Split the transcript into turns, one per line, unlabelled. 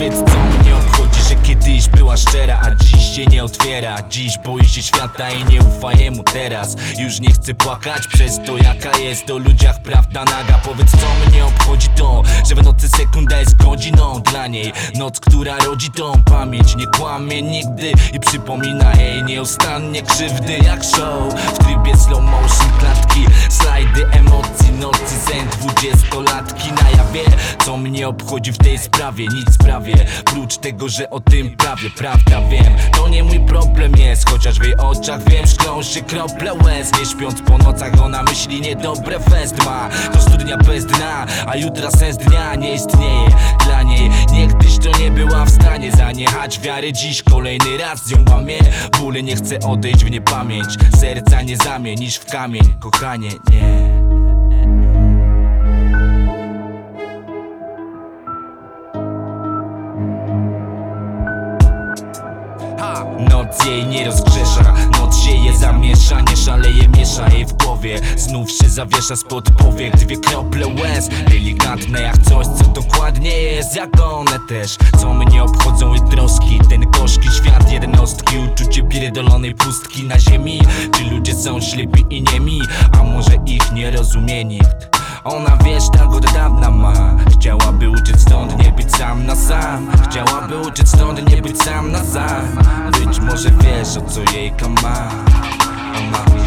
Powiedz co mnie obchodzi, że kiedyś była szczera A dziś się nie otwiera. Dziś boi się świata i nie ufa jemu teraz. Już nie chcę płakać przez to jaka jest O ludziach prawda naga. Powiedz co mnie obchodzi to Że w nocy sekunda jest godziną dla niej. Noc, która rodzi tą pamięć Nie kłamie nigdy i przypomina jej Nieustannie krzywdy jak show Co mnie obchodzi w tej sprawie? Nic prawie Prócz tego, że o tym prawie. Prawda wiem, to nie mój problem jest. Chociaż w jej oczach wiem, szklą się krople łez. Nie śpiąc po nocach ona myśli niedobre fest ma. To studnia bez dna, a jutra sens dnia nie istnieje Dla niej. Niegdyś to nie była w stanie zaniechać wiary. Dziś kolejny raz ją łamie Bóle nie chce odejść w niepamięć. Serca nie zamienisz w kamień. Kochanie, nie Noc jej nie rozgrzesza, noc sieje zamiesza Nie szaleje, miesza jej w głowie. Znów się zawiesza spod powiek Dwie krople łez, delikatne jak coś Co dokładnie jest jak one też. Co mnie obchodzą i troski Ten gorzki świat jednostki Uczucie pierdolonej pustki na ziemi. Czy ludzie są ślepi i niemi A może ich nie rozumie nikt ona wiesz, tak od dawna ma. Chciałaby uciec stąd, nie być sam na sam. Chciałaby uciec stąd, nie być sam na sam. Być może wiesz, o co jej ma. Ona